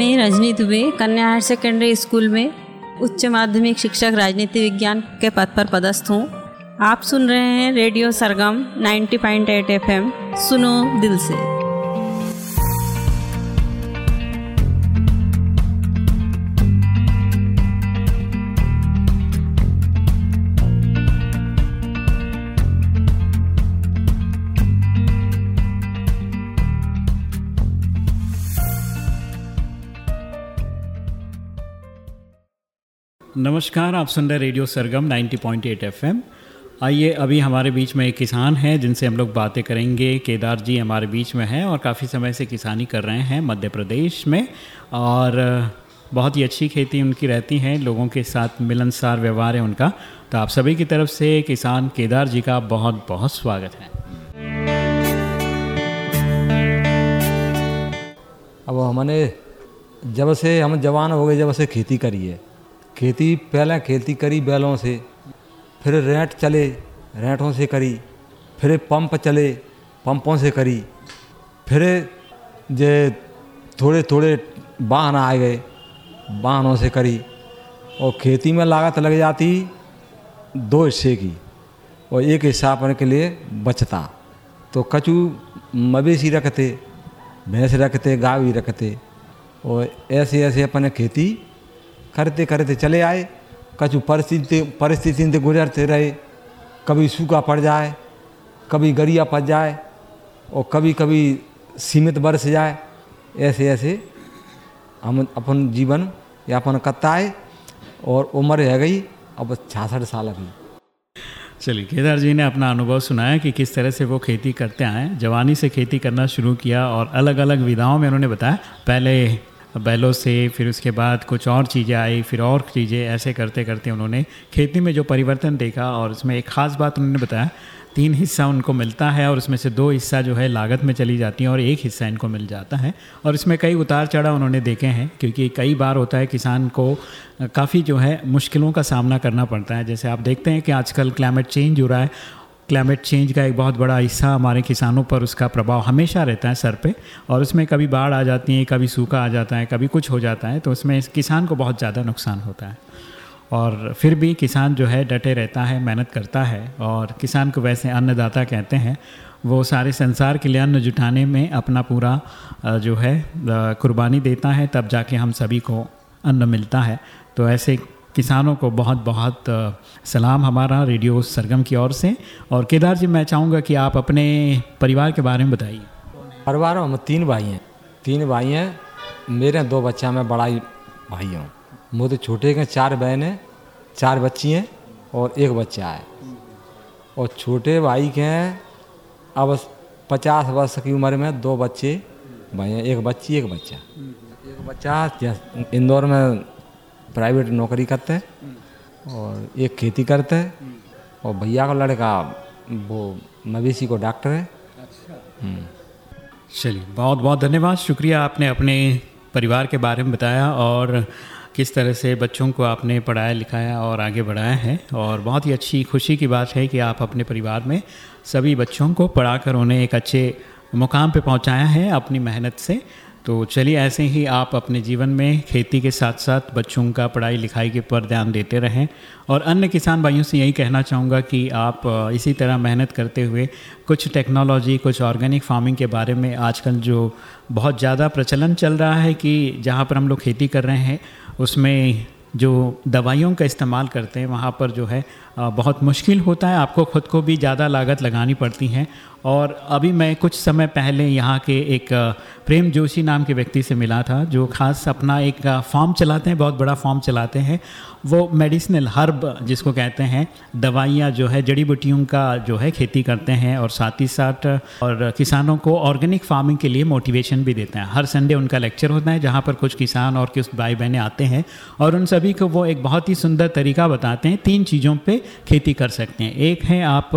मैं, रजनी दुबे, कन्या higher secondary school में उच्च माध्यमिक शिक्षक राजनीति विज्ञान के पद पर पदस्थ हूँ। आप सुन रहे हैं रेडियो सरगम 90.8 एफएम सुनो दिल से। नमस्कार, आप सुन रहे रेडियो सरगम 90.8 पॉइंट आइए, अभी हमारे बीच में एक किसान है, जिनसे हम लोग बातें करेंगे। केदार जी हमारे बीच में हैं और काफ़ी समय से किसानी कर रहे हैं मध्य प्रदेश में और बहुत ही अच्छी खेती उनकी रहती है, लोगों के साथ मिलनसार व्यवहार है उनका। तो आप सभी की तरफ़ से किसान केदार जी का बहुत बहुत स्वागत है। अब हमने, जब से हम जवान हो गए, जब से खेती करी है खेती, पहले खेती करी बैलों से, फिर रेंट चले, रेंटों से करी, फिर पंप चले, पंपों से करी, फिर जे थोड़े थोड़े वाहन आ गए वाहनों से करी, और खेती में लागत लग जाती दो हिस्से की, और एक हिस्सा अपने के लिए बचता। तो कचू मवेशी रखते, भैंस रखते, गाय भी रखते, और ऐसे ऐसे अपने खेती करते करते चले आए। कछु परिस्थिति परिस्थिति से गुजरते रहे। कभी सूखा पड़ जाए, कभी गरिया पड़ जाए और कभी कभी सीमित बरस जाए। ऐसे ऐसे हम अपन जीवन यापन करता है और उम्र है गई, अब छियासठ साल की चलिए, केदार जी ने अपना अनुभव सुनाया कि किस तरह से वो खेती करते आए। जवानी से खेती करना शुरू किया और अलग अलग विधाओं में उन्होंने बताया। पहले बैलों से, फिर उसके बाद कुछ और चीज़ें आई, फिर और चीज़ें ऐसे करते करते उन्होंने खेती में जो परिवर्तन देखा और उसमें एक ख़ास बात उन्होंने बताया, तीन हिस्सा उनको मिलता है और उसमें से दो हिस्सा जो है लागत में चली जाती हैं और एक हिस्सा इनको मिल जाता है। और इसमें कई उतार चढ़ाव उन्होंने देखे हैं, क्योंकि कई बार होता है किसान को काफ़ी जो है मुश्किलों का सामना करना पड़ता है। जैसे आप देखते हैं कि आजकल क्लाइमेट चेंज हो रहा है क्लाइमेट चेंज का एक बहुत बड़ा हिस्सा हमारे किसानों पर उसका प्रभाव हमेशा रहता है सर पे, और उसमें कभी बाढ़ आ जाती है, कभी सूखा आ जाता है, कभी कुछ हो जाता है तो उसमें किसान को बहुत ज़्यादा नुकसान होता है। और फिर भी किसान जो है डटे रहता है, मेहनत करता है, और किसान को वैसे अन्नदाता कहते हैं, वो सारे संसार के लिए अन्न जुटाने में अपना पूरा जो है कुर्बानी देता है, तब जाके हम सभी को अन्न मिलता है। तो ऐसे किसानों को बहुत बहुत सलाम हमारा रेडियो सरगम की ओर से। और केदार जी, मैं चाहूँगा कि आप अपने परिवार के बारे में बताइए। परिवार में हम तीन भाई हैं। तीन भाई हैं। मेरे दो बच्चा, मैं बड़ा ही भाई हूँ। मुझे छोटे के चार बहन हैं, चार बच्ची हैं और एक बच्चा है। और छोटे भाई के हैं, अब पचास वर्ष की उम्र में दो बच्चे, भाई हैं, एक बच्ची, एक बच्चा। एक बच्चा इंदौर में प्राइवेट नौकरी करते हैं और एक खेती करते हैं और भैया का लड़का वो मवेशी को डॉक्टर है। हम्म। चलिए बहुत बहुत धन्यवाद। शुक्रिया आपने अपने परिवार के बारे में बताया और किस तरह से बच्चों को आपने पढ़ाया लिखाया और आगे बढ़ाया है। और बहुत ही अच्छी खुशी की बात है कि आप अपने परिवार में सभी बच्चों को पढ़ाकर उन्हें एक अच्छे मुकाम पे पहुँचाया है अपनी मेहनत से। तो चलिए ऐसे ही आप अपने जीवन में खेती के साथ साथ बच्चों का पढ़ाई लिखाई के पर ध्यान देते रहें। और अन्य किसान भाइयों से यही कहना चाहूँगा कि आप इसी तरह मेहनत करते हुए कुछ टेक्नोलॉजी, कुछ ऑर्गेनिक फ़ार्मिंग के बारे में आजकल जो बहुत ज़्यादा प्रचलन चल रहा है कि जहाँ पर हम लोग खेती कर रहे हैं, उसमें जो दवाइयों का इस्तेमाल करते हैं, वहाँ पर जो है बहुत मुश्किल होता है। आपको ख़ुद को भी ज़्यादा लागत लगानी पड़ती हैं। और अभी मैं कुछ समय पहले यहाँ के एक प्रेम जोशी नाम के व्यक्ति से मिला था, जो खास अपना एक फॉर्म चलाते हैं, बहुत बड़ा फॉर्म चलाते हैं। वो मेडिसिनल हर्ब जिसको कहते हैं, दवाइयाँ जो है, जड़ी बूटियों का जो है, खेती करते हैं और साथ ही साथ, और किसानों को ऑर्गेनिक फ़ार्मिंग के लिए मोटिवेशन भी देते हैं। हर संडे उनका लेक्चर होता है, जहाँ पर कुछ किसान और कुछ भाई बहनें आते हैं और उन सभी को वो एक बहुत ही सुंदर तरीका बताते हैं। तीन चीज़ों पर खेती कर सकते हैं। एक है आप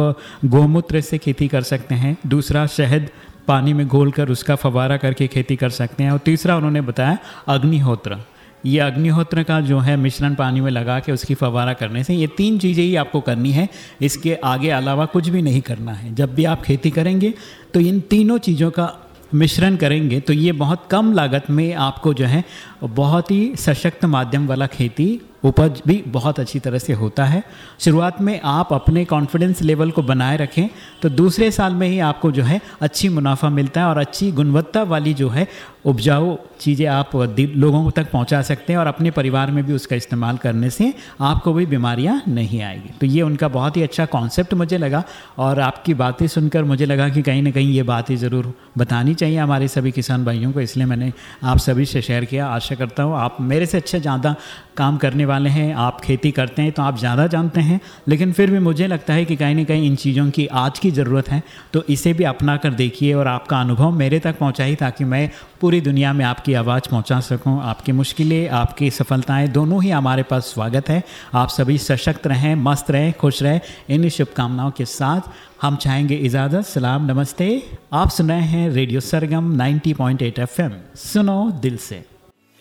गोमूत्र से खेती कर सकते हैं, दूसरा शहद पानी में घोल कर उसका फवारा करके खेती कर सकते हैं और तीसरा उन्होंने बताया अग्निहोत्र। ये अग्निहोत्र का जो है मिश्रण पानी में लगा के उसकी फवारा करने से ये तीन चीज़ें ही आपको करनी है। इसके आगे अलावा कुछ भी नहीं करना है। जब भी आप खेती करेंगे तो इन तीनों चीज़ों का मिश्रण करेंगे तो ये बहुत कम लागत में आपको जो है बहुत ही सशक्त माध्यम वाला खेती उपज भी बहुत अच्छी तरह से होता है। शुरुआत में आप अपने कॉन्फिडेंस लेवल को बनाए रखें तो दूसरे साल में ही आपको जो है अच्छी मुनाफा मिलता है और अच्छी गुणवत्ता वाली जो है उपजाऊ चीज़ें आप लोगों तक पहुँचा सकते हैं और अपने परिवार में भी उसका इस्तेमाल करने से आपको भी बीमारियाँ नहीं आएगी। तो ये उनका बहुत ही अच्छा कॉन्सेप्ट मुझे लगा और आपकी बातें सुनकर मुझे लगा कि कहीं ना कहीं ये बातें ज़रूर बतानी चाहिए हमारे सभी किसान भाइयों को, इसलिए मैंने आप सभी से शेयर किया। आशा करता हूँ, आप मेरे से अच्छे ज़्यादा काम करने वाले हैं, आप खेती करते हैं तो आप ज़्यादा जानते हैं, लेकिन फिर भी मुझे लगता है कि कहीं ना कहीं इन चीज़ों की आज की ज़रूरत है तो इसे भी अपना कर देखिए और आपका अनुभव मेरे तक पहुँचाई ताकि मैं पूरी दुनिया में आपकी आवाज़ पहुँचा सकूँ, आपकी मुश्किलें, आपकी सफलताएँ, दोनों ही हमारे पास स्वागत है। आप सभी सशक्त रहें, मस्त रहें, खुश रहें, इन शुभकामनाओं के साथ हम चाहेंगे इजाज़त, सलाम, नमस्ते। आप सुन रहे हैं रेडियो सरगम 90.8 एफएम। सुनो दिल से।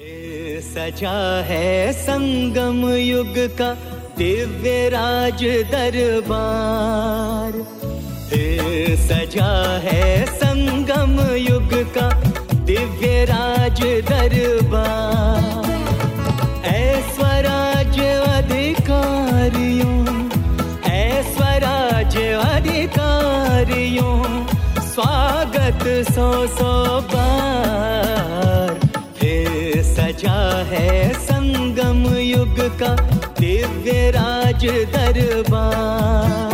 सजा है संगम युग का दिव्य राज दरबार। सजा है संगम युग का दिव्य राज दरबार। ऐश्वराज अधिकारियों ऐश्वराज अधिकारियों, स्वागत सौ सौ बार। का दिव्य राज दरबार।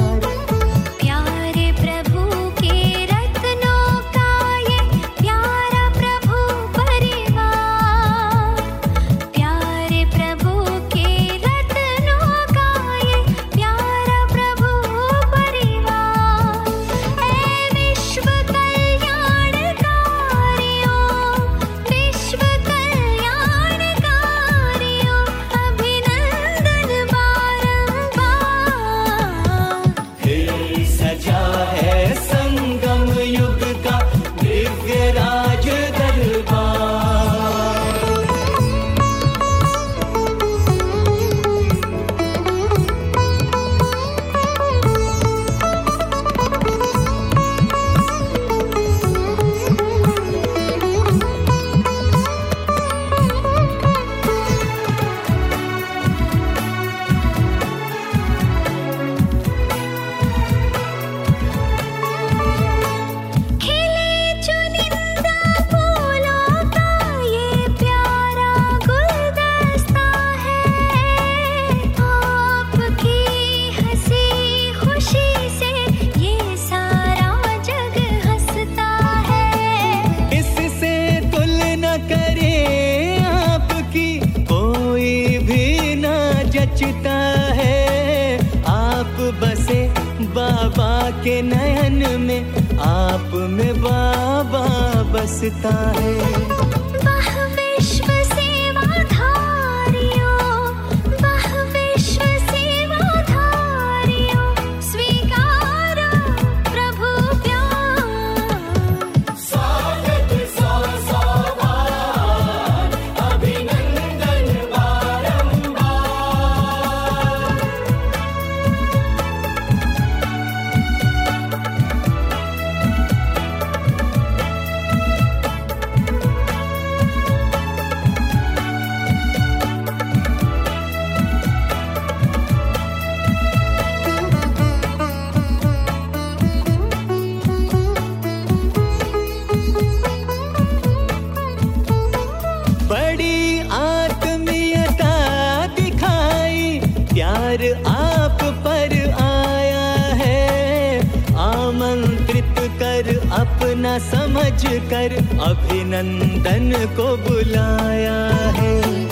को बुलाया है।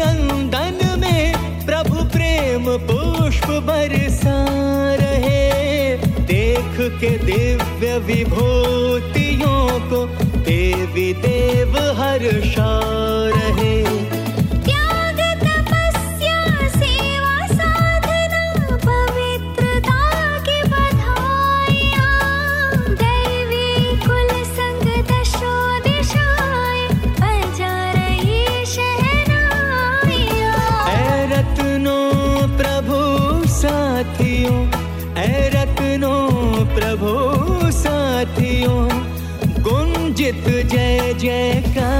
नंदन में प्रभु प्रेम पुष्प बरसा रहे। देख के दिव्य विभूतियों को देवी देव हर्षा रहे। गुंजित जय जयकार।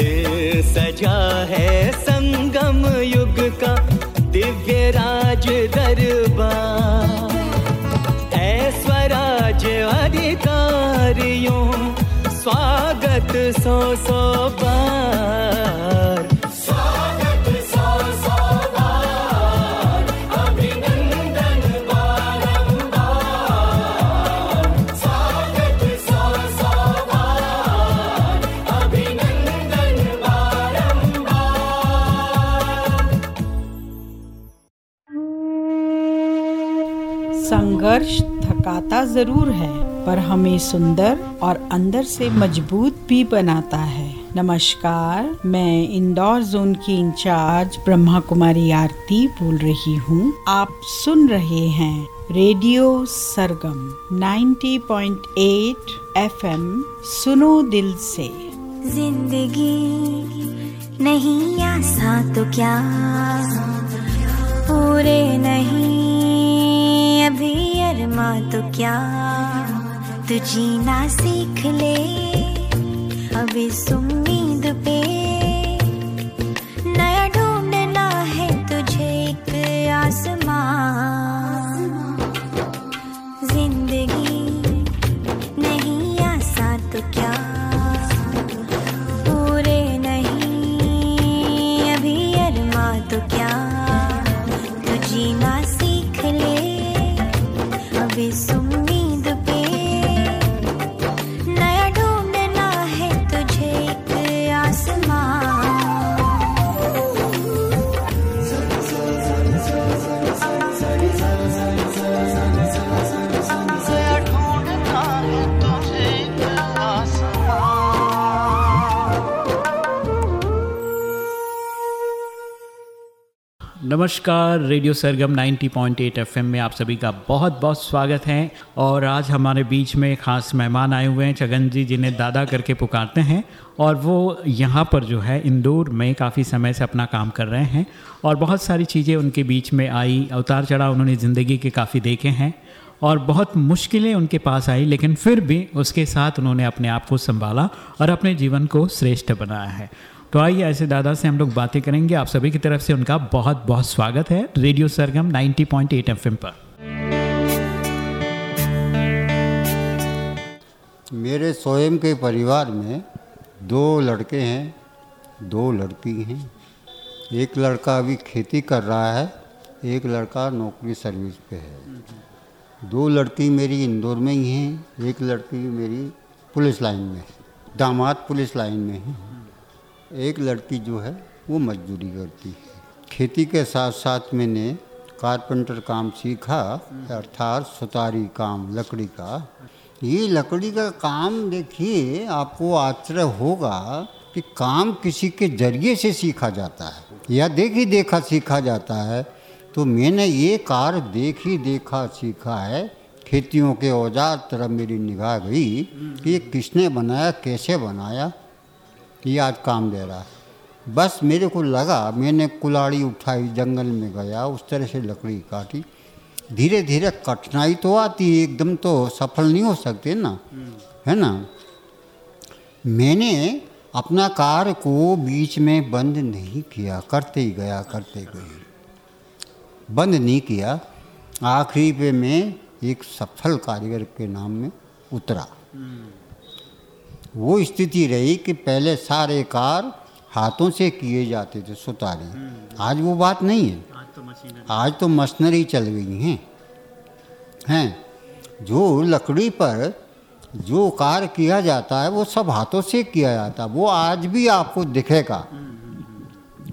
ये सजा है संगम युग का दिव्य राज दरबार। ऐश्वराज अधिकारियों स्वागत सौ सौ बार संघर्ष थकाता ज़रूर है, पर हमें सुंदर और अंदर से मज़बूत भी बनाता है। नमस्कार, मैं इंदौर जोन की इंचार्ज ब्रह्मा कुमारी आरती बोल रही हूँ। आप सुन रहे हैं रेडियो सरगम 90.8 एफएम। सुनो दिल से। ज़िंदगी नहीं आसान तो क्या? पूरे नहीं, अभी अरमा तो क्या? तू जीना सीख ले। अभी इस नमस्कार, रेडियो सरगम 90.8 एफएम में आप सभी का बहुत बहुत स्वागत है। और आज हमारे बीच में खास मेहमान आए हुए हैं, छगन जी, जिन्हें दादा करके पुकारते हैं। और वो यहाँ पर जो है, इंदौर में काफ़ी समय से अपना काम कर रहे हैं। और बहुत सारी चीज़ें उनके बीच में आई, उतार चढ़ाव उन्होंने ज़िंदगी के काफ़ी देखे हैं। और बहुत मुश्किलें उनके पास आई, लेकिन फिर भी उसके साथ उन्होंने अपने आप को संभाला और अपने जीवन को श्रेष्ठ बनाया है। तो आइए ऐसे दादा से हम लोग बातें करेंगे। आप सभी की तरफ़ से उनका बहुत बहुत स्वागत है रेडियो सरगम 90.8 एफएम पर। मेरे स्वयं के परिवार में दो लड़के हैं, दो लड़की हैं। एक लड़का अभी खेती कर रहा है, एक लड़का नौकरी सर्विस पे है। दो लड़की मेरी इंदौर में ही हैं, एक लड़की मेरी पुलिस लाइन में दामाद पुलिस लाइन में है। एक लड़की जो है, वो मजदूरी करती है। खेती के साथ साथ मैंने कारपेंटर काम सीखा, अर्थात सुतारी काम, लकड़ी का। ये लकड़ी का काम देखिए, आपको आश्चर्य होगा कि काम किसी के ज़रिए से सीखा जाता है या देख ही देखा सीखा जाता है। तो मैंने ये कार ही देखा सीखा है। खेतियों के औज़ार तरफ़ मेरी निगाह गई कि ये किसने बनाया, कैसे बनाया ये आज काम दे रहा है। बस मेरे को लगा, मैंने कुलाड़ी उठाई, जंगल में गया, उस तरह से लकड़ी काटी। धीरे धीरे कठिनाई तो आती है, एकदम तो सफल नहीं हो सकते ना, है ना? मैंने अपना कार्य को बीच में बंद नहीं किया, करते ही गया, करते गए बंद नहीं किया, आखिरी पे मैं एक सफल कारीगर के नाम में उतरा। वो स्थिति रही कि पहले सारे कार हाथों से किए जाते थे सुतारी। आज वो बात नहीं है। आज तो मशीनरी। चल गई हैं। हैं। जो लकड़ी पर जो कार्य किया जाता है वो सब हाथों से किया जाता। है वो आज भी आपको दिखेगा।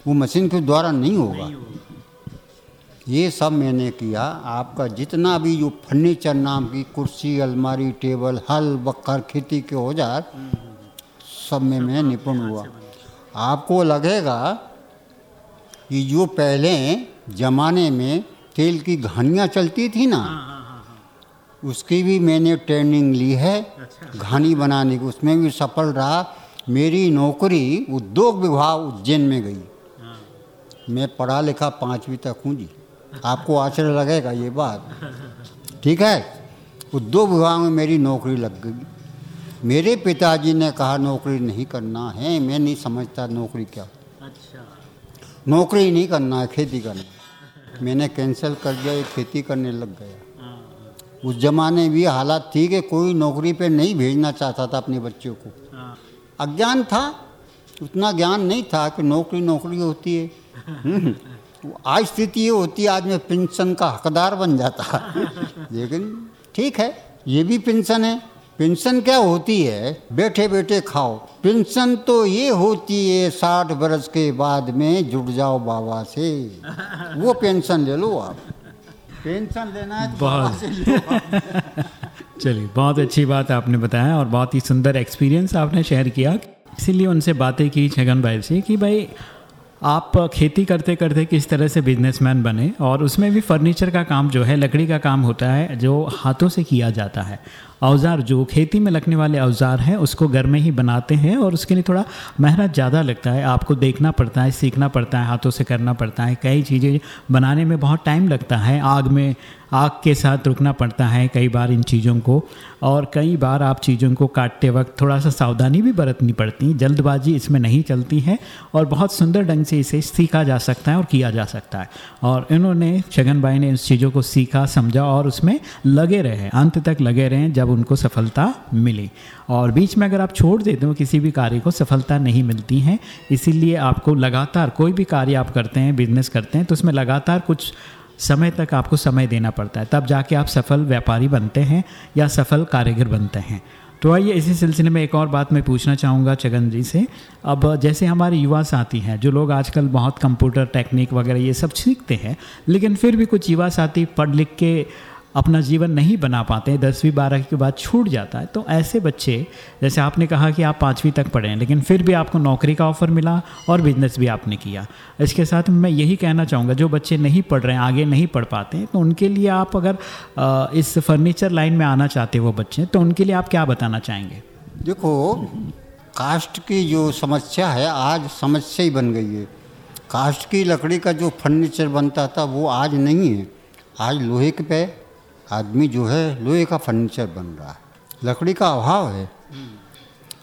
वो मशीन के द्वारा नहीं होगा। ये सब मैंने किया। आपका जितना भी जो फर्नीचर नाम की कुर्सी अलमारी टेबल हल बकर खेती के औज़ार सब में मैं निपुण हुआ। आपको लगेगा कि जो पहले ज़माने में तेल की घानियाँ चलती थी ना उसकी भी मैंने ट्रेनिंग ली है। घानी बनाने की उसमें भी सफल रहा। मेरी नौकरी उद्योग विभाग उज्जैन में गई। मैं पढ़ा लिखा पाँचवीं तक हूँ जी। आपको आश्चर्य लगेगा ये बात। ठीक है? उद्योग विभाग में मेरी नौकरी लग गई। मेरे पिताजी ने कहा नौकरी नहीं करना है मैं नहीं समझता नौकरी क्या। अच्छा। नौकरी नहीं करना है खेती करना मैंने कैंसिल कर दिया खेती करने लग गया। उस जमाने भी हालात थी कि कोई नौकरी पे नहीं भेजना चाहता था अपने बच्चों को। अज्ञान था उतना ज्ञान नहीं था कि नौकरी नौकरी होती है। आज स्थिति ये होती है आज मैं पेंशन का हकदार बन जाता लेकिन ठीक है ये भी पेंशन है। पेंशन क्या होती है? बैठे बैठे खाओ। पेंशन तो ये होती है साठ बरस के बाद में जुड़ जाओ बाबा से। वो पेंशन ले लो आप। पेंशन लेना है तो बहुत। चलिए बहुत अच्छी बात आपने बताया और बहुत ही सुंदर एक्सपीरियंस आपने शेयर किया। इसीलिए उनसे बातें की छगन भाई से कि भाई आप खेती करते करते किस तरह से बिजनेसमैन बने और उसमें भी फर्नीचर का काम जो है, लकड़ी का काम होता है, जो हाथों से किया जाता है। औज़ार जो खेती में लगने वाले औज़ार हैं, उसको घर में ही बनाते हैं और उसके लिए थोड़ा मेहनत ज़्यादा लगता है। आपको देखना पड़ता है, सीखना पड़ता है, हाथों से करना पड़ता है। कई चीज़ें बनाने में बहुत टाइम लगता है, आग में, आग के साथ रुकना पड़ता है कई बार इन चीज़ों को। और कई बार आप चीज़ों को काटते वक्त थोड़ा सा सावधानी भी बरतनी पड़ती, जल्दबाजी इसमें नहीं चलती है और बहुत सुंदर ढंग से इसे सीखा जा सकता है और किया जा सकता है। और इन्होंने, छगन भाई ने इस चीज़ों को सीखा, समझा और उसमें लगे रहे, अंत तक लगे रहे, जब उनको सफलता मिली। और बीच में अगर आप छोड़ देते हो, किसी भी कार्य को सफलता नहीं मिलती है, इसीलिए आपको लगातार कोई भी कार्य आप करते हैं, बिज़नेस करते हैं तो उसमें लगातार कुछ समय तक आपको समय देना पड़ता है। तब जाके आप सफल व्यापारी बनते हैं या सफल कारीगर बनते हैं। तो आइए इसी सिलसिले में एक और बात मैं पूछना चाहूँगा चगन जी से। अब जैसे हमारे युवा साथी हैं, जो लोग आजकल बहुत कंप्यूटर, टेक्निक वगैरह ये सब सीखते हैं, लेकिन फिर भी कुछ युवा साथी पढ़ लिख के अपना जीवन नहीं बना पाते हैं दसवीं बारहवीं के बाद छूट जाता है। तो ऐसे बच्चे, जैसे आपने कहा कि आप पाँचवीं तक पढ़े हैं, लेकिन फिर भी आपको नौकरी का ऑफ़र मिला और बिज़नेस भी आपने किया। इसके साथ मैं यही कहना चाहूँगा, जो बच्चे नहीं पढ़ रहे हैं, आगे नहीं पढ़ पाते हैं तो उनके लिए आप अगर इस फर्नीचर लाइन में आना चाहते वो बच्चे तो उनके लिए आप क्या बताना चाहेंगे? देखो, कास्ट की जो समस्या है, आज समस्या ही बन गई है। कास्ट की लकड़ी का जो फर्नीचर बनता था, वो आज नहीं है। आज लोहे के पे आदमी जो है लोहे का फर्नीचर बन रहा है। लकड़ी का अभाव है।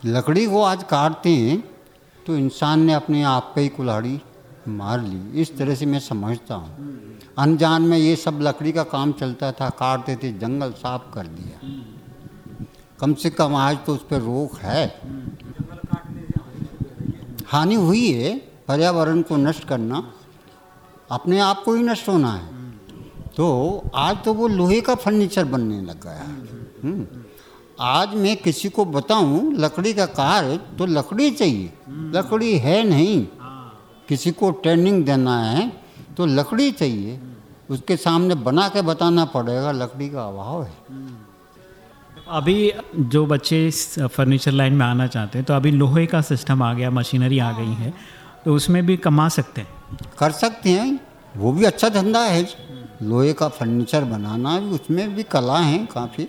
लकड़ी को आज काटते हैं तो इंसान ने अपने आप पे ही कुल्हाड़ी मार ली। इस तरह से मैं समझता हूँ। अनजान में ये सब लकड़ी का काम चलता था, काटते थे, जंगल साफ़ कर दिया। कम से कम आज तो उस पर रोक है। हानि हुई है। पर्यावरण को नष्ट करना, अपने आप को ही नष्ट होना है। तो आज तो वो लोहे का फर्नीचर बनने लग गया है। हम्म। आज मैं किसी को बताऊँ लकड़ी का कार्य तो लकड़ी चाहिए। लकड़ी है नहीं। किसी को ट्रेनिंग देना है तो लकड़ी चाहिए। उसके सामने बना के बताना पड़ेगा लकड़ी का अभाव है। अभी जो बच्चे फर्नीचर लाइन में आना चाहते हैं तो अभी लोहे का सिस्टम आ गया मशीनरी आ गई है तो उसमें भी कमा सकते हैं। कर सकते हैं वो भी अच्छा धंधा है। लोहे का फर्नीचर बनाना भी उसमें भी कला है काफ़ी।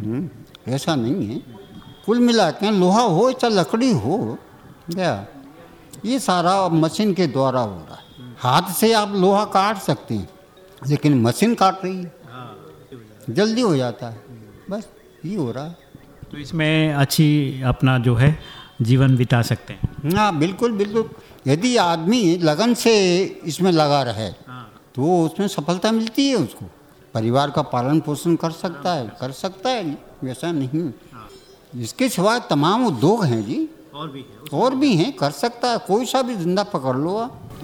हम्म, ऐसा नहीं है। कुल मिला के लोहा हो चाहे लकड़ी हो क्या ये सारा मशीन के द्वारा हो रहा है। हाथ से आप लोहा काट सकते हैं लेकिन मशीन काट रही है जल्दी हो जाता है। बस ये हो रहा है। तो इसमें अच्छी अपना जो है जीवन बिता सकते हैं। हाँ बिल्कुल बिल्कुल। यदि आदमी लगन से इसमें लगा रहे तो उसमें सफलता मिलती है उसको। परिवार का पालन पोषण कर सकता है कर सकता है वैसा नहीं। इसके सिवा तमाम उद्योग हैं जी। और भी है। और भी हैं कर सकता है कोई सा भी धंधा पकड़ लो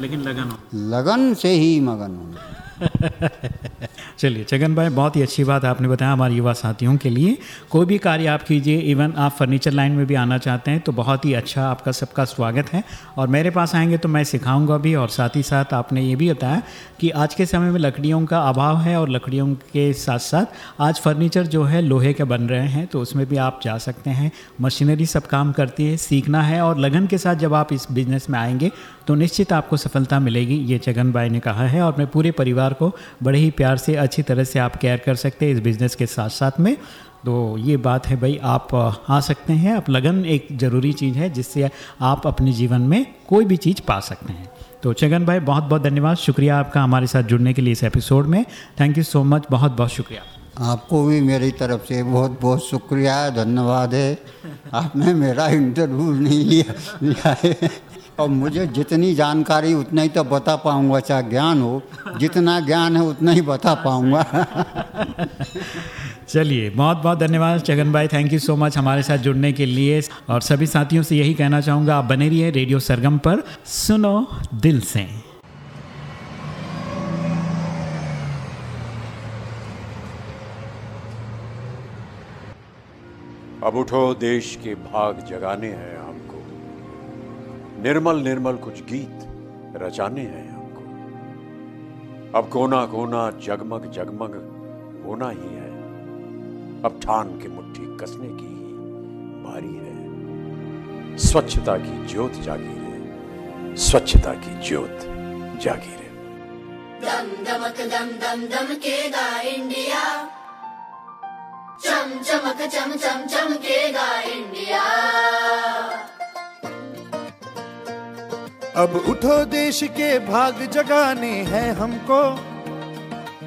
लेकिन लगन हो। लगन से ही मगन होना। चलिए छगन भाई, बहुत ही अच्छी बात आपने बताया हमारे युवा साथियों के लिए। कोई भी कार्य आप कीजिए, इवन आप फर्नीचर लाइन में भी आना चाहते हैं तो बहुत ही अच्छा आपका सबका स्वागत है। और मेरे पास आएँगे तो मैं सिखाऊँगा भी, और साथ ही साथ आपने ये भी बताया कि आज के समय में लकड़ियों का अभाव है, और लकड़ियों के साथ साथ आज फर्नीचर जो है, लोहे के बन रहे हैं तो उसमें भी आप जा सकते हैं। मशीनरी सब काम करती है, सीखना है, और लगन के साथ जब आप इस बिज़नेस में आएँगे तो निश्चित आपको सफलता मिलेगी, ये जगन भाई ने कहा है और मैं पूरे परिवार को बड़े ही प्यार से, अच्छी तरह से आप केयर कर सकते हैं इस बिज़नेस के साथ साथ में। तो ये बात है भाई, आप, आ सकते हैं, आप लगन एक ज़रूरी चीज़ है जिससे आप अपने जीवन में कोई भी चीज़ पा सकते हैं। तो चगन भाई बहुत बहुत धन्यवाद, शुक्रिया आपका हमारे साथ जुड़ने के लिए इस एपिसोड में। थैंक यू सो मच बहुत बहुत शुक्रिया। आपको भी मेरी तरफ़ से बहुत बहुत शुक्रिया, धन्यवाद है। आपने मेरा इंटरव्यू नहीं लिया लिया है। और मुझे जितनी जानकारी उतना ही तो बता पाऊँगा चाहे ज्ञान हो। जितना ज्ञान है उतना ही बता पाऊँगा। चलिए बहुत बहुत धन्यवाद चगन भाई। थैंक यू सो मच हमारे साथ जुड़ने के लिए। और सभी साथियों से यही कहना चाहूँगा आप बने रहिए रेडियो सरगम पर। सुनो दिल से। अब उठो देश के भाग जगाने हैं निर्मल निर्मल कुछ गीत रचाने हैं हमको। अब कोना कोना जगमग जगमग होना ही है। अब ठान के मुट्ठी कसने की ही बारी है। स्वच्छता की ज्योत जागी रहे स्वच्छता की ज्योत जागी रहे दम दमक, दम दम दम दमकेगा इंडिया। चम चमक, चम चम चम चमकेगा इंडिया। अब उठो देश के भाग जगाने हैं हमको।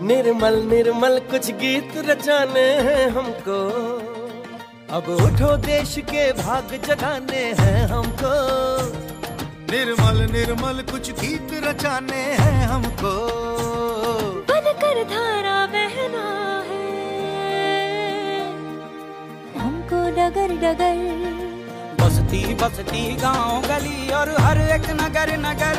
निर्मल निर्मल कुछ गीत रचाने हैं हमको। अब उठो देश के भाग जगाने हैं हमको। निर्मल निर्मल कुछ गीत रचाने हैं हमको। बनकर धारा बहना है। हमको डगर डगर बसती बसती गाँव गली और हर एक नगर नगर।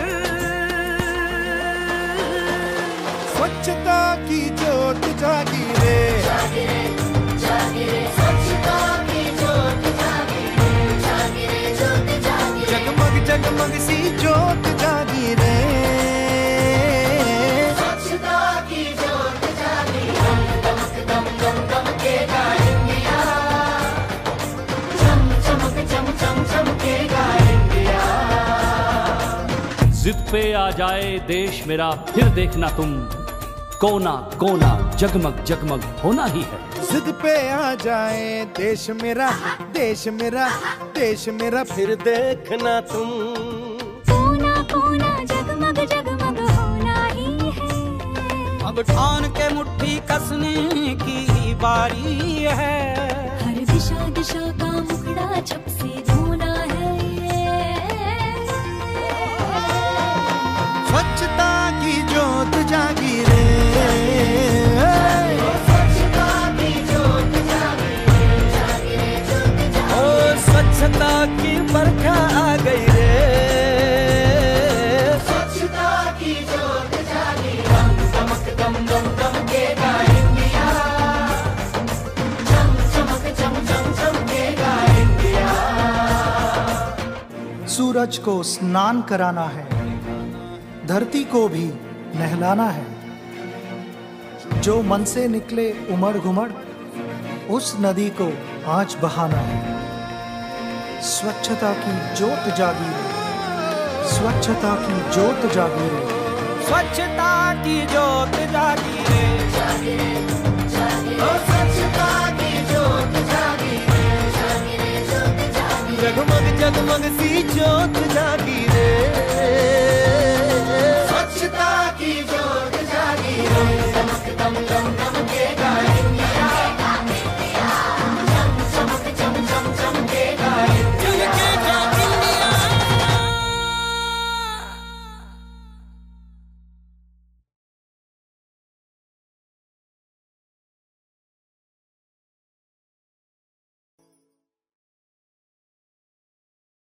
स्वच्छता की रे जागी रे। जाए देश मेरा फिर देखना तुम। कोना कोना जगमग जगमग होना ही है। जिद पे आ जाए देश मेरा देश मेरा देश मेरा फिर देखना तुम। कोना कोना जगमग जगमग होना ही है। अब ठान के मुट्ठी कसने की बारी है। स्वच्छता की बरखा आ गई रे। स्वच्छता की ज्योत जागी दम दमक दम दम दमकेगा इंडिया चम चमक चम चम चमकेगा इंडिया सूरज को स्नान कराना है धरती को भी नहलाना है। जो मन से निकले उमड़ घुमड़ उस नदी को आज बहाना है। स्वच्छता की जोत जागी रहे स्वच्छता की जोत जागी रहे स्वच्छता की जोत जागी रहे जगमग जगमग सी जागी स्वच्छता की जागी दम दम